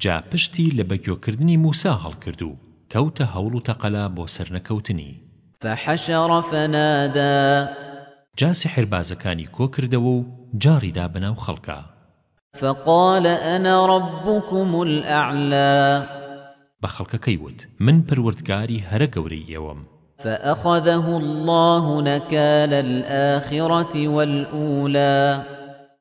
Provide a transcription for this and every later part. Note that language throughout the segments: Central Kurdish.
جا پشتی لە بەگوێکردنی موسا هەڵکرد و کەوتە هەوڵ و تەقەلا بۆ سەرنەکەوتنی. فحشر فنادی. جا سیحربازەکانی کۆکردەوە و جاڕیدا بەناو خەڵکا. فقال انا ربکم الاعلی. بە خەڵکەکەی وت، من پەروەردگاری هەرە گەورەی ئێوەم. فاخذه اللە نکال الآخرە والأولی.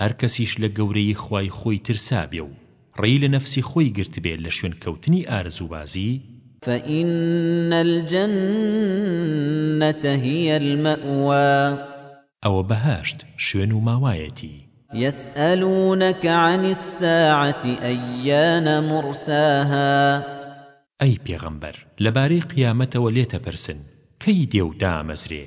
هەر کەسیش لە گەورەیی خوای خۆی ترسابێ و ڕێی لە نەفسی خۆی گرتبێ لە شوێن کەوتنی ئارەزووبازی، فَإِنَّ الجنة هی المأوی. ئەوە بەهەشت شوێن و ماوایەتی. یسئەلونەکە عن الساعە ایان مرساها. ئەی پێغەمبەر لەبارەی قیامەتەوە لێتەپرسن کەی دێ و دامەزرێ؟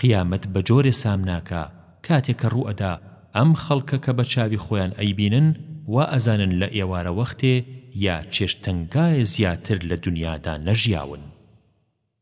قیامەت بە جۆرێ سام ناکا کاتێ کە ڕوو ئەدا ئەم خەڵکە کە بە چاوی خۆیان ئەیبینن وا ئەزانن لە ئێوارە وەختێ یا چێشت تەنگایە زیاتر لە دونیادا نەژیاون.